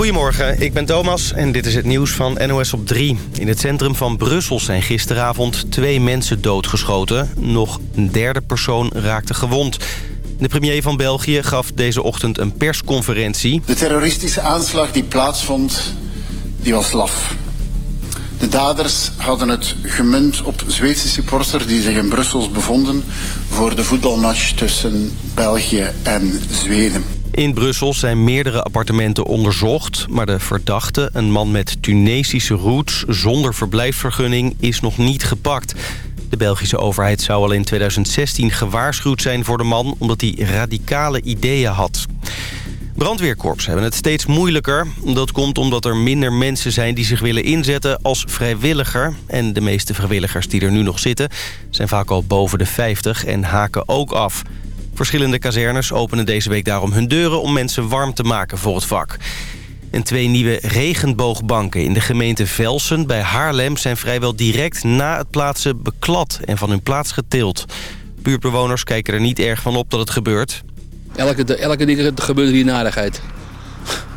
Goedemorgen, ik ben Thomas en dit is het nieuws van NOS op 3. In het centrum van Brussel zijn gisteravond twee mensen doodgeschoten. Nog een derde persoon raakte gewond. De premier van België gaf deze ochtend een persconferentie. De terroristische aanslag die plaatsvond, die was laf. De daders hadden het gemunt op Zweedse supporters die zich in Brussel bevonden... voor de voetbalmatch tussen België en Zweden. In Brussel zijn meerdere appartementen onderzocht... maar de verdachte, een man met Tunesische roots zonder verblijfsvergunning... is nog niet gepakt. De Belgische overheid zou al in 2016 gewaarschuwd zijn voor de man... omdat hij radicale ideeën had. Brandweerkorps hebben het steeds moeilijker. Dat komt omdat er minder mensen zijn die zich willen inzetten als vrijwilliger. En de meeste vrijwilligers die er nu nog zitten... zijn vaak al boven de 50 en haken ook af... Verschillende kazernes openen deze week daarom hun deuren... om mensen warm te maken voor het vak. En twee nieuwe regenboogbanken in de gemeente Velsen bij Haarlem... zijn vrijwel direct na het plaatsen beklad en van hun plaats getild. Buurtbewoners kijken er niet erg van op dat het gebeurt. Elke, elke ding gebeurt hier narigheid.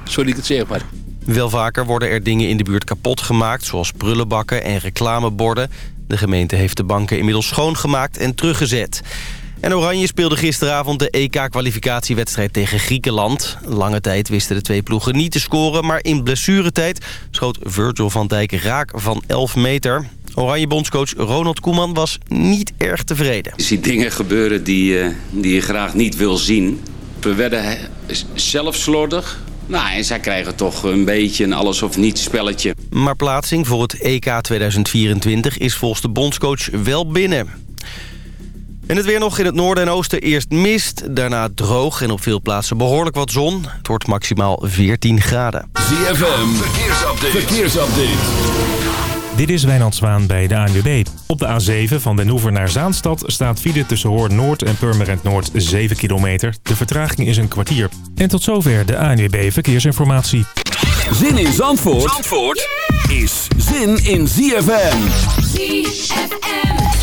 Sorry ik het zeg maar. Wel vaker worden er dingen in de buurt kapot gemaakt... zoals prullenbakken en reclameborden. De gemeente heeft de banken inmiddels schoongemaakt en teruggezet. En Oranje speelde gisteravond de EK-kwalificatiewedstrijd tegen Griekenland. Lange tijd wisten de twee ploegen niet te scoren... maar in blessuretijd schoot Virgil van Dijk raak van 11 meter. Oranje bondscoach Ronald Koeman was niet erg tevreden. Je ziet dingen gebeuren die, uh, die je graag niet wil zien. We werden zelf slordig, nou, en zij krijgen toch een beetje een alles-of-niets spelletje. Maar plaatsing voor het EK 2024 is volgens de bondscoach wel binnen. En het weer nog in het noorden en oosten eerst mist, daarna droog en op veel plaatsen behoorlijk wat zon. Het wordt maximaal 14 graden. ZFM, verkeersupdate. verkeersupdate. Dit is Wijnand Zwaan bij de ANWB. Op de A7 van Den Hoever naar Zaanstad staat file tussen Hoorn Noord en Purmerend Noord 7 kilometer. De vertraging is een kwartier. En tot zover de ANWB Verkeersinformatie. Zin in Zandvoort, Zandvoort is zin in ZFM. ZFM.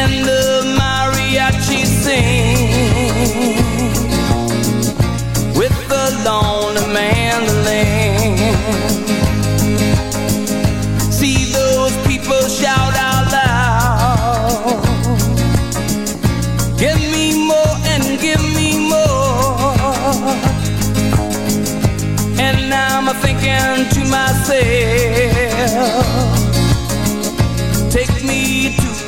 And the mariachi sing with the lonely mandolin.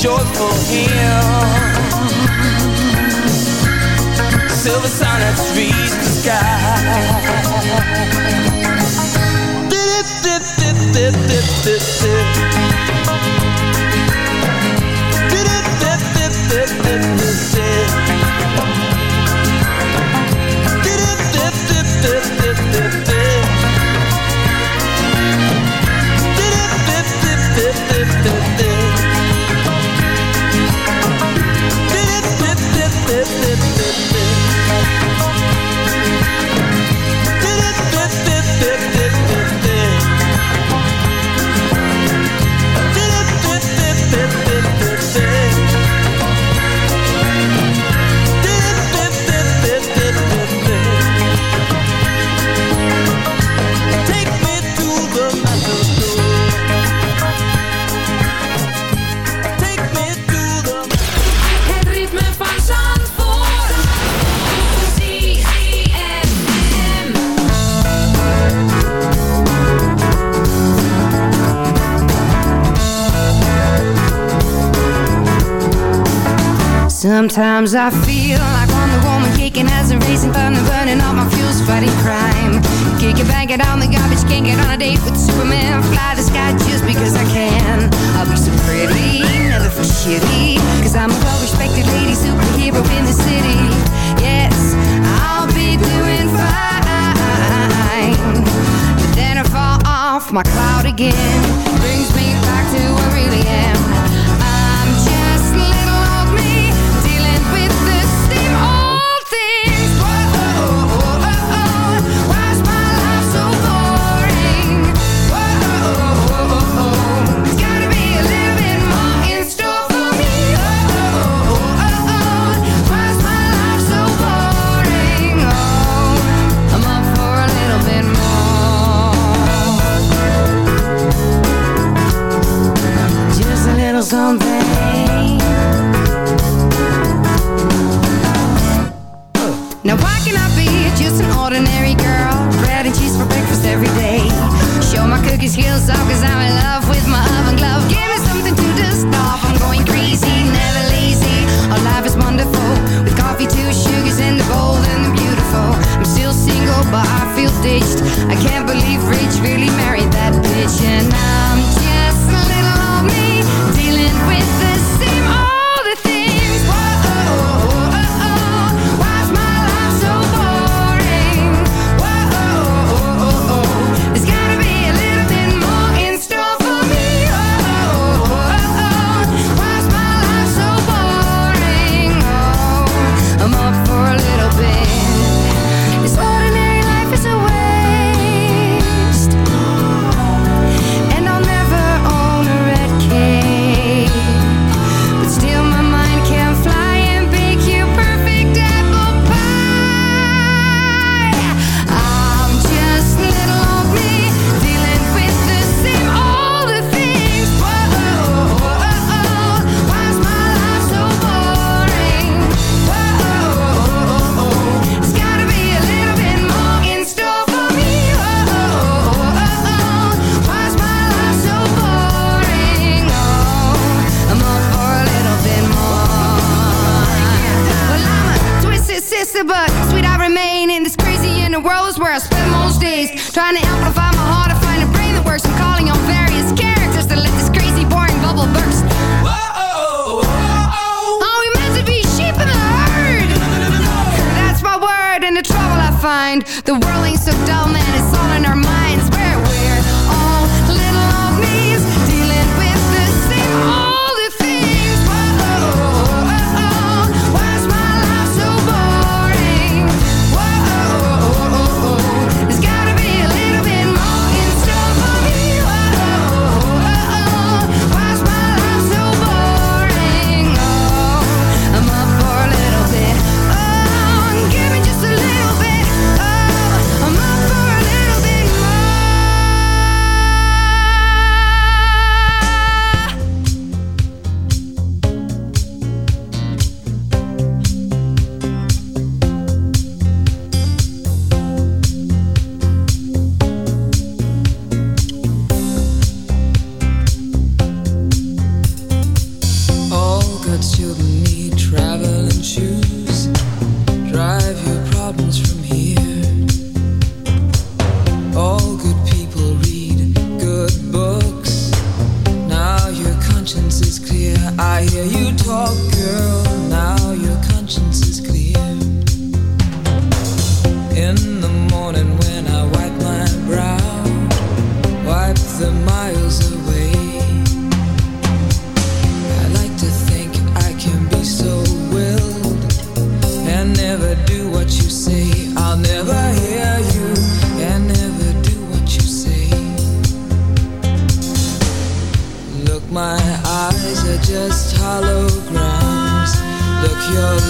joyful hymn. Silver sonnets reach the sky. Did. Sometimes I feel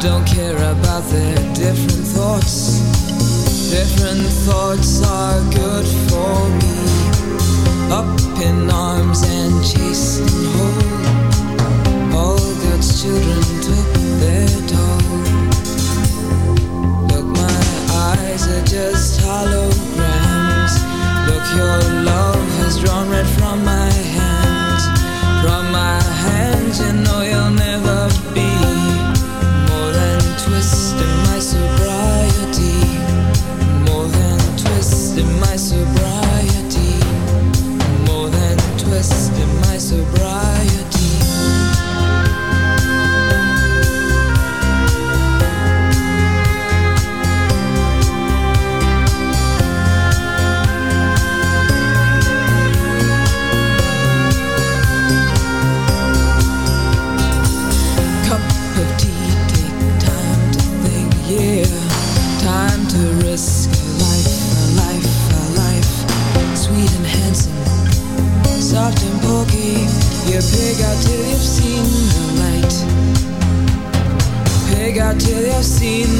don't care about their different thoughts. Different thoughts are good for me. Up in arms. I've seen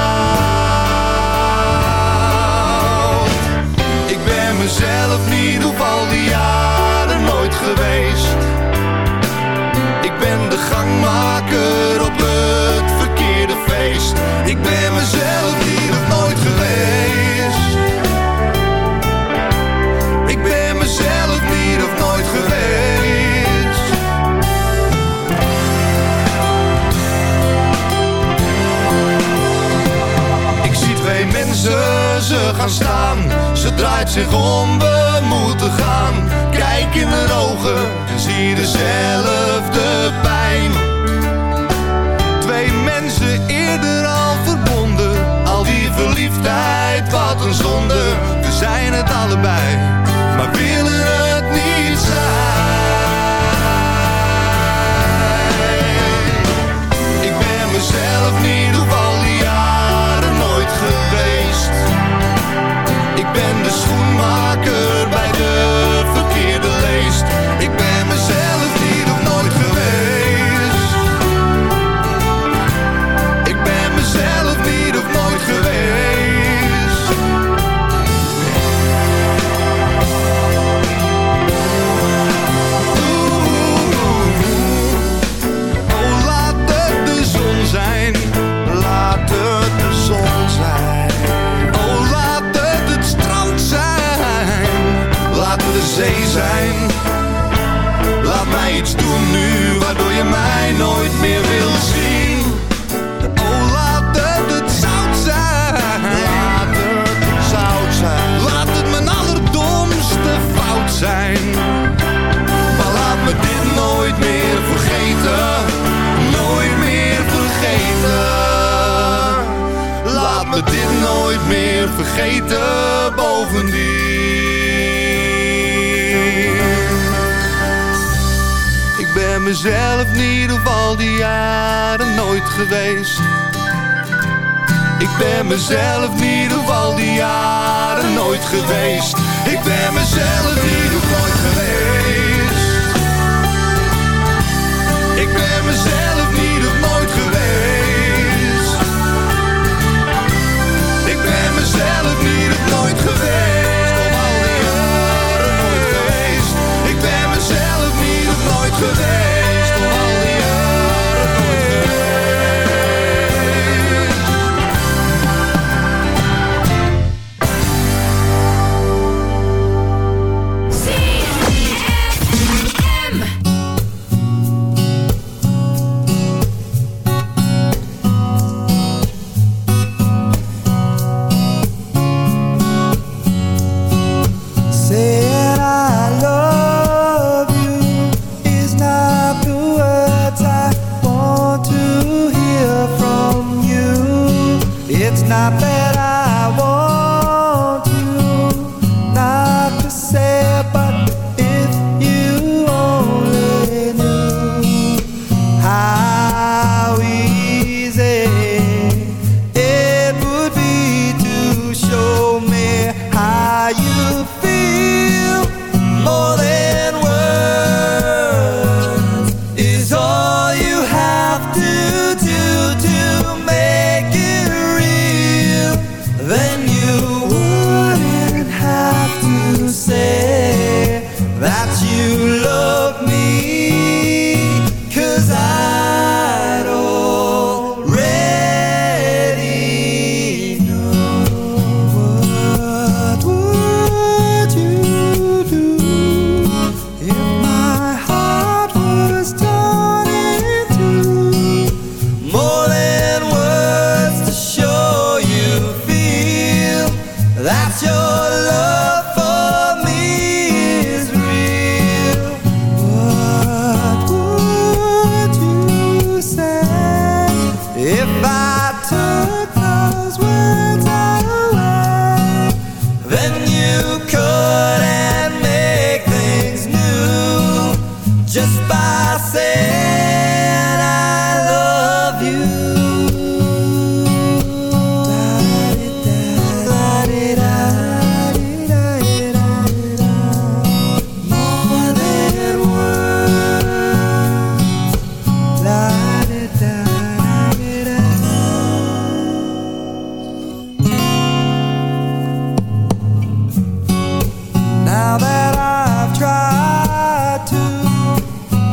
Gangmaker op het verkeerde feest. Ik ben mezelf niet of nooit geweest. Ik ben mezelf niet of nooit geweest. Ik zie twee mensen, ze gaan staan. Ze draait zich om, we moeten gaan. Kijk in haar ogen en zie dezelfde pijn. Twee mensen eerder al verbonden. Al die verliefdheid, wat een zonde. We zijn het allebei, mezelf in ieder geval die jaren nooit geweest. Ik ben mezelf in ieder geval die jaren nooit geweest. Ik ben mezelf in ieder geval nooit geweest. Ik ben mezelf niet of nooit geweest. Ik ben mezelf niet of nooit geweest. Om al die jaren nooit geweest. Ik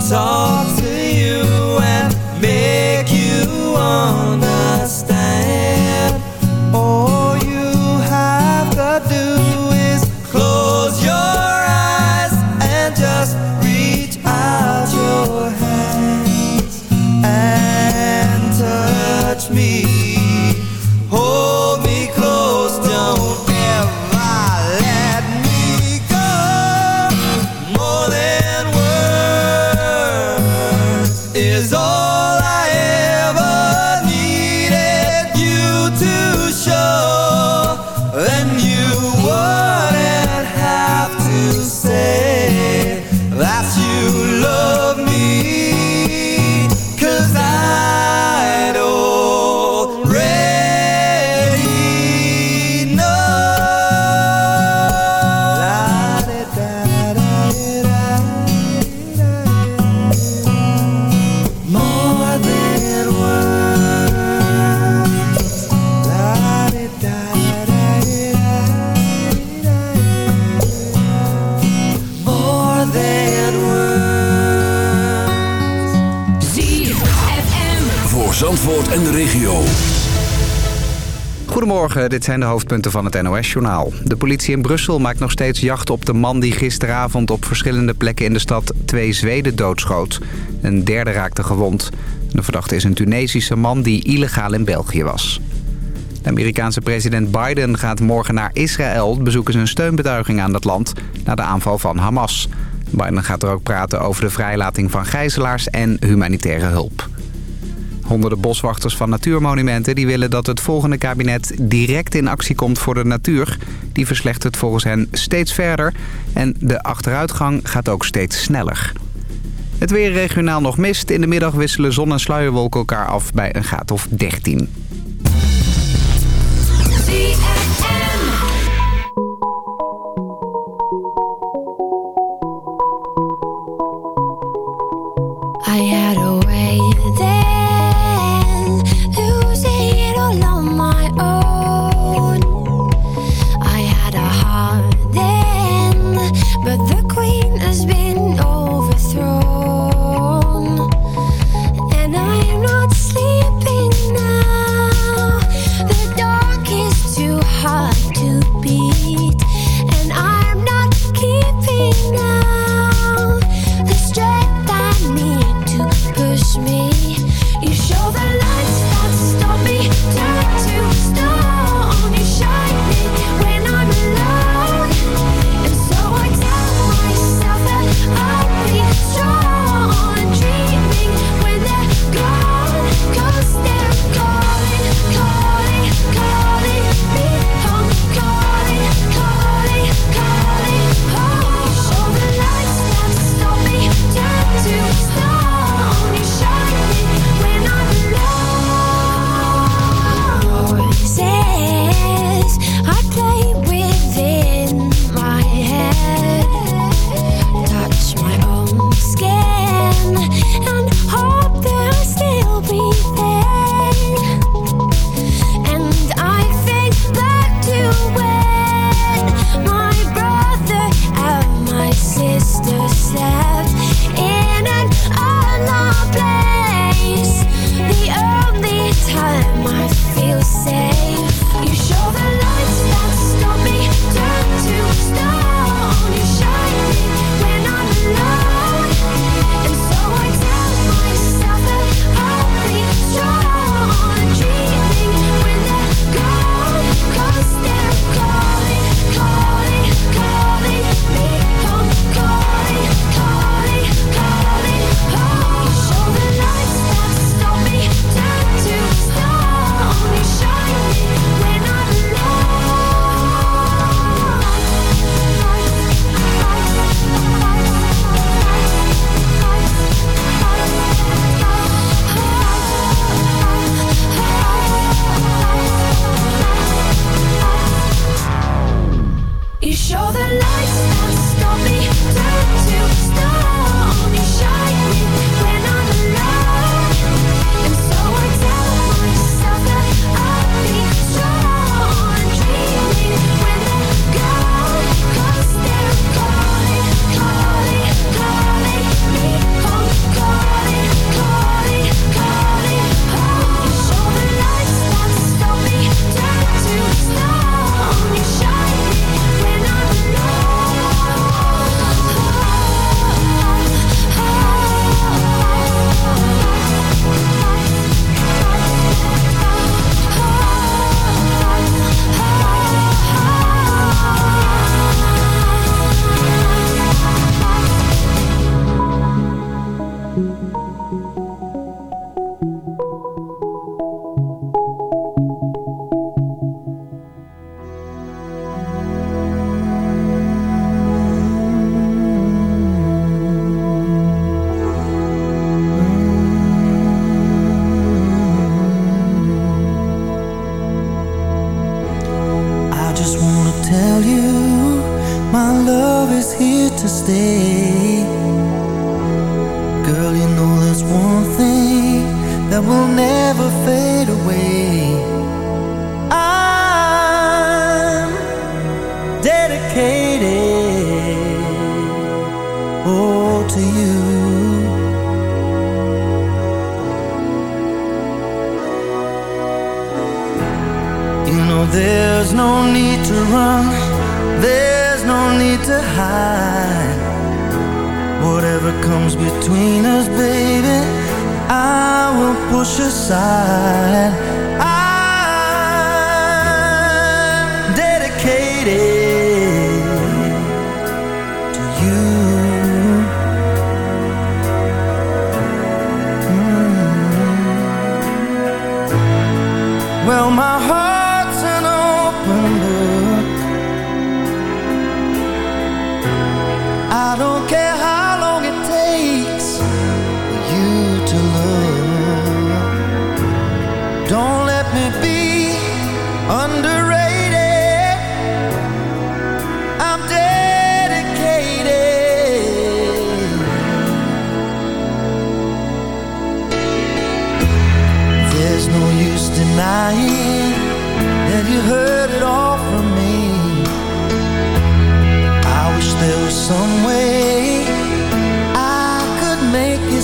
saw dit zijn de hoofdpunten van het NOS-journaal. De politie in Brussel maakt nog steeds jacht op de man die gisteravond op verschillende plekken in de stad twee Zweden doodschoot. Een derde raakte gewond. De verdachte is een Tunesische man die illegaal in België was. De Amerikaanse president Biden gaat morgen naar Israël... bezoeken zijn steunbetuiging aan dat land na de aanval van Hamas. Biden gaat er ook praten over de vrijlating van gijzelaars en humanitaire hulp. Honderden boswachters van natuurmonumenten die willen dat het volgende kabinet direct in actie komt voor de natuur. Die verslechtert volgens hen steeds verder en de achteruitgang gaat ook steeds sneller. Het weer regionaal nog mist. In de middag wisselen zon en sluierwolken elkaar af bij een graad of 13.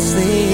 sleep.